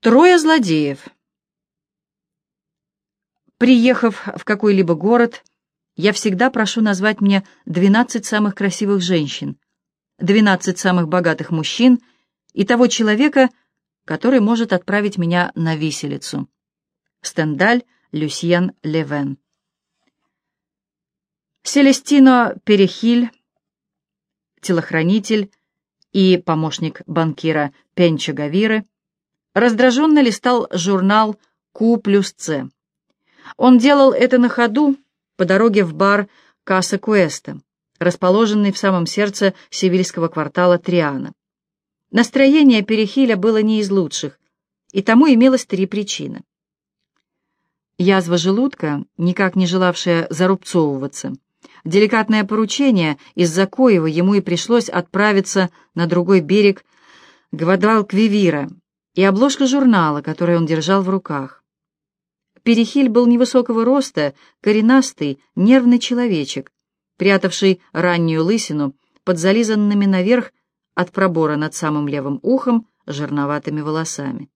Трое злодеев. Приехав в какой-либо город, я всегда прошу назвать мне 12 самых красивых женщин, 12 самых богатых мужчин и того человека, который может отправить меня на виселицу. Стендаль Люсьен Левен. Селестино Перехиль, телохранитель и помощник банкира Пенча Гавиры, раздраженно листал журнал «Q плюс С». Он делал это на ходу по дороге в бар Касса Куэста, расположенный в самом сердце севильского квартала Триана. Настроение Перехиля было не из лучших, и тому имелось три причины. Язва желудка, никак не желавшая зарубцовываться, деликатное поручение, из-за коего ему и пришлось отправиться на другой берег Гвадалквивира, и обложка журнала, который он держал в руках. Перехиль был невысокого роста, коренастый, нервный человечек, прятавший раннюю лысину под зализанными наверх от пробора над самым левым ухом жирноватыми волосами.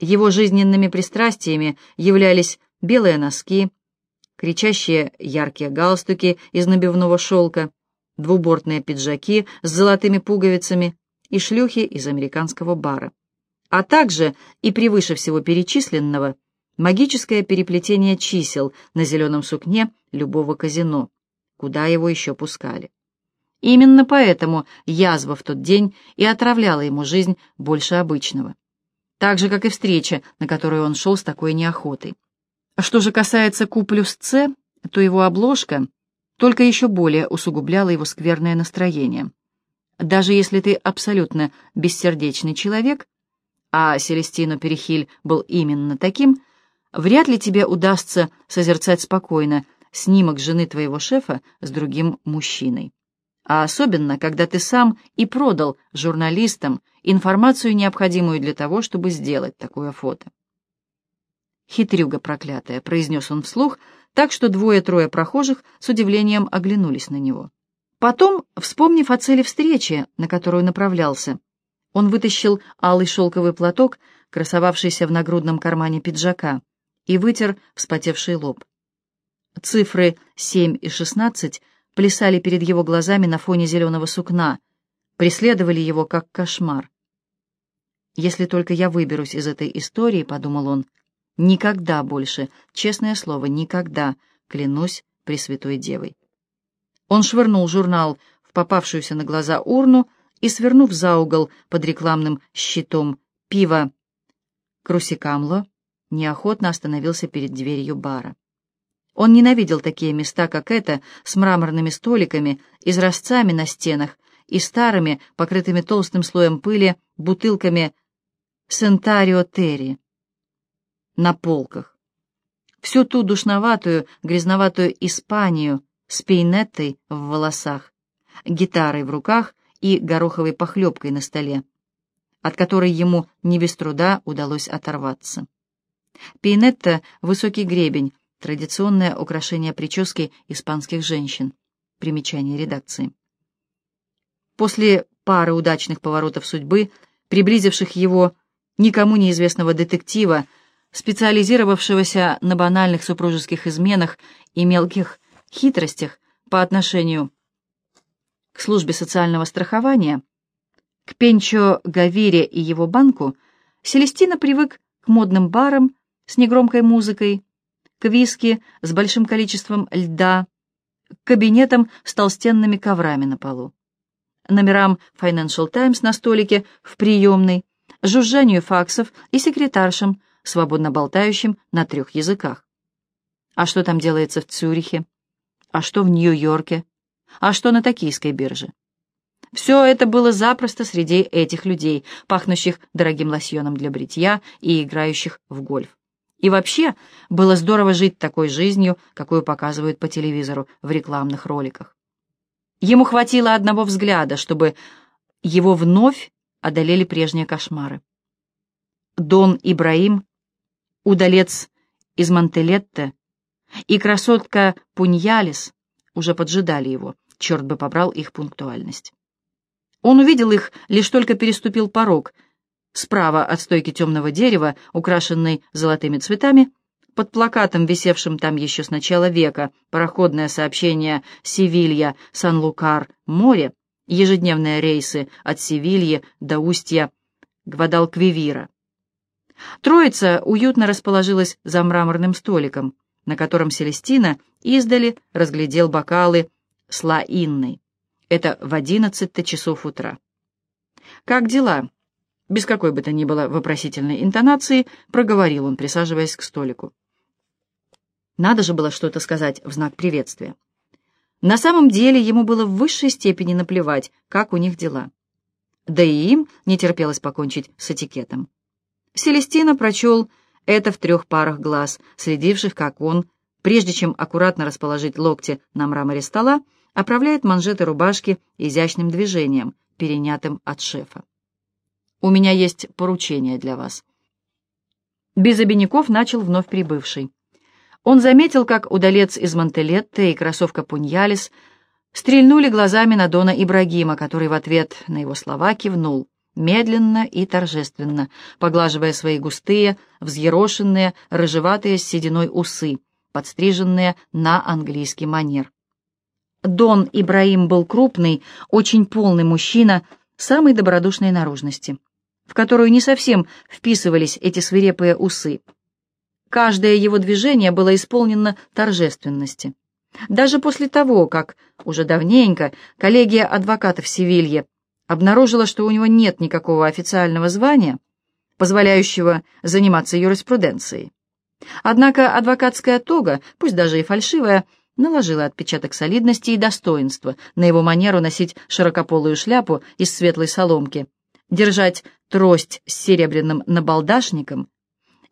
Его жизненными пристрастиями являлись белые носки, кричащие яркие галстуки из набивного шелка, двубортные пиджаки с золотыми пуговицами и шлюхи из американского бара а также и превыше всего перечисленного магическое переплетение чисел на зеленом сукне любого казино, куда его еще пускали. Именно поэтому язва в тот день и отравляла ему жизнь больше обычного. Так же, как и встреча, на которую он шел с такой неохотой. Что же касается Q плюс С, то его обложка только еще более усугубляла его скверное настроение. Даже если ты абсолютно бессердечный человек, а Селестино Перехиль был именно таким, вряд ли тебе удастся созерцать спокойно снимок жены твоего шефа с другим мужчиной. А особенно, когда ты сам и продал журналистам информацию, необходимую для того, чтобы сделать такое фото. «Хитрюга проклятая», — произнес он вслух, так что двое-трое прохожих с удивлением оглянулись на него. Потом, вспомнив о цели встречи, на которую направлялся, он вытащил алый шелковый платок, красовавшийся в нагрудном кармане пиджака, и вытер вспотевший лоб. Цифры 7 и 16 плясали перед его глазами на фоне зеленого сукна, преследовали его как кошмар. «Если только я выберусь из этой истории», — подумал он, — «никогда больше, честное слово, никогда, клянусь Пресвятой Девой». Он швырнул журнал в попавшуюся на глаза урну и, свернув за угол под рекламным щитом пива Крусикамло, неохотно остановился перед дверью бара. Он ненавидел такие места, как это, с мраморными столиками, изразцами на стенах и старыми, покрытыми толстым слоем пыли, бутылками Сентарио Терри на полках. Всю ту душноватую, грязноватую Испанию с пейнеттой в волосах, гитарой в руках и гороховой похлебкой на столе, от которой ему не без труда удалось оторваться. Пейнетта — высокий гребень, традиционное украшение прически испанских женщин. Примечание редакции. После пары удачных поворотов судьбы, приблизивших его никому неизвестного детектива, специализировавшегося на банальных супружеских изменах и мелких хитростях по отношению к службе социального страхования, к Пенчо Гавире и его банку, Селестина привык к модным барам с негромкой музыкой, к виски с большим количеством льда, к кабинетам с толстенными коврами на полу, номерам Financial Times на столике в приемной, жужжанию факсов и секретаршам, свободно болтающим на трех языках. А что там делается в Цюрихе? А что в Нью-Йорке? А что на токийской бирже? Все это было запросто среди этих людей, пахнущих дорогим лосьоном для бритья и играющих в гольф. И вообще, было здорово жить такой жизнью, какую показывают по телевизору в рекламных роликах. Ему хватило одного взгляда, чтобы его вновь одолели прежние кошмары. Дон Ибраим, удалец из Мантелетте и красотка Пуньялис уже поджидали его, черт бы побрал их пунктуальность. Он увидел их, лишь только переступил порог, Справа от стойки темного дерева, украшенной золотыми цветами, под плакатом, висевшим там еще с начала века, пароходное сообщение «Севилья, Сан-Лукар, море», ежедневные рейсы от Севильи до устья Гвадалквивира. Троица уютно расположилась за мраморным столиком, на котором Селестина издали разглядел бокалы с Ла Инной. Это в одиннадцать часов утра. «Как дела?» Без какой бы то ни было вопросительной интонации проговорил он, присаживаясь к столику. Надо же было что-то сказать в знак приветствия. На самом деле ему было в высшей степени наплевать, как у них дела. Да и им не терпелось покончить с этикетом. Селестина прочел это в трех парах глаз, следивших, как он, прежде чем аккуратно расположить локти на мраморе стола, оправляет манжеты рубашки изящным движением, перенятым от шефа. «У меня есть поручение для вас». Без обиняков начал вновь прибывший. Он заметил, как удалец из Монтелетте и кроссовка Пуньялис стрельнули глазами на Дона Ибрагима, который в ответ на его слова кивнул медленно и торжественно, поглаживая свои густые, взъерошенные, рыжеватые с сединой усы, подстриженные на английский манер. Дон Ибраим был крупный, очень полный мужчина самой добродушной наружности, в которую не совсем вписывались эти свирепые усы. Каждое его движение было исполнено торжественности. Даже после того, как уже давненько коллегия адвокатов Севилье обнаружила, что у него нет никакого официального звания, позволяющего заниматься юриспруденцией. Однако адвокатская тога, пусть даже и фальшивая, наложила отпечаток солидности и достоинства на его манеру носить широкополую шляпу из светлой соломки, держать трость с серебряным набалдашником.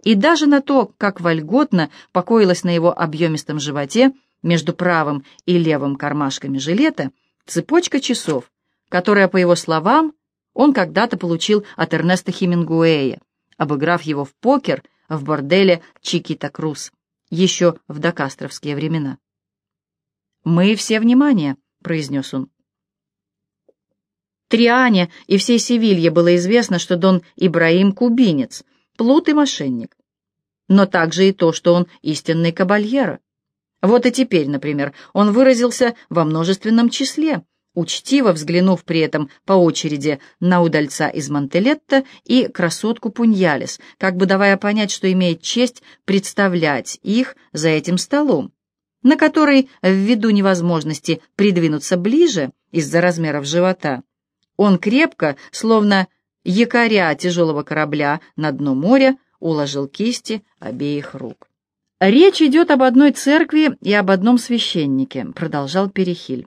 И даже на то, как вольготно покоилась на его объемистом животе между правым и левым кармашками жилета цепочка часов, которая, по его словам, он когда-то получил от Эрнеста Хемингуэя, обыграв его в покер в борделе Чикита Круз, еще в докастровские времена. «Мы все внимание», — произнес он. Триане и всей Севилье было известно, что Дон Ибраим — кубинец, плут и мошенник. Но также и то, что он истинный кабальера. Вот и теперь, например, он выразился во множественном числе, учтиво взглянув при этом по очереди на удальца из Монтелетта и красотку Пуньялис, как бы давая понять, что имеет честь представлять их за этим столом, на который, ввиду невозможности придвинуться ближе из-за размеров живота, он крепко, словно якоря тяжелого корабля на дно моря, уложил кисти обеих рук. «Речь идет об одной церкви и об одном священнике», — продолжал Перехиль.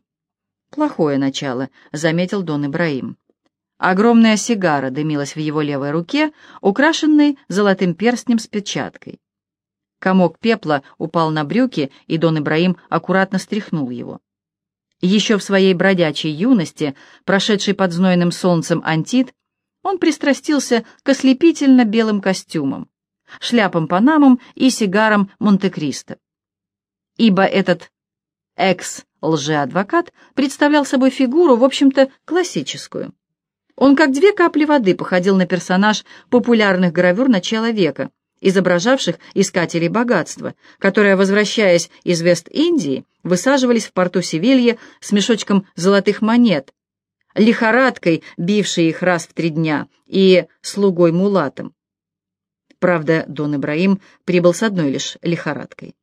«Плохое начало», — заметил Дон Ибраим. Огромная сигара дымилась в его левой руке, украшенной золотым перстнем с печаткой. Комок пепла упал на брюки, и Дон Ибраим аккуратно стряхнул его. Еще в своей бродячей юности, прошедшей под знойным солнцем антит, он пристрастился к ослепительно белым костюмам, шляпам-панамам и сигарам Монте-Кристо. Ибо этот экс-лжеадвокат представлял собой фигуру, в общем-то, классическую. Он как две капли воды походил на персонаж популярных гравюр начала века, изображавших искателей богатства, которые, возвращаясь из Вест-Индии, высаживались в порту Севилье с мешочком золотых монет, лихорадкой, бившей их раз в три дня, и слугой-мулатом. Правда, Дон Ибраим прибыл с одной лишь лихорадкой.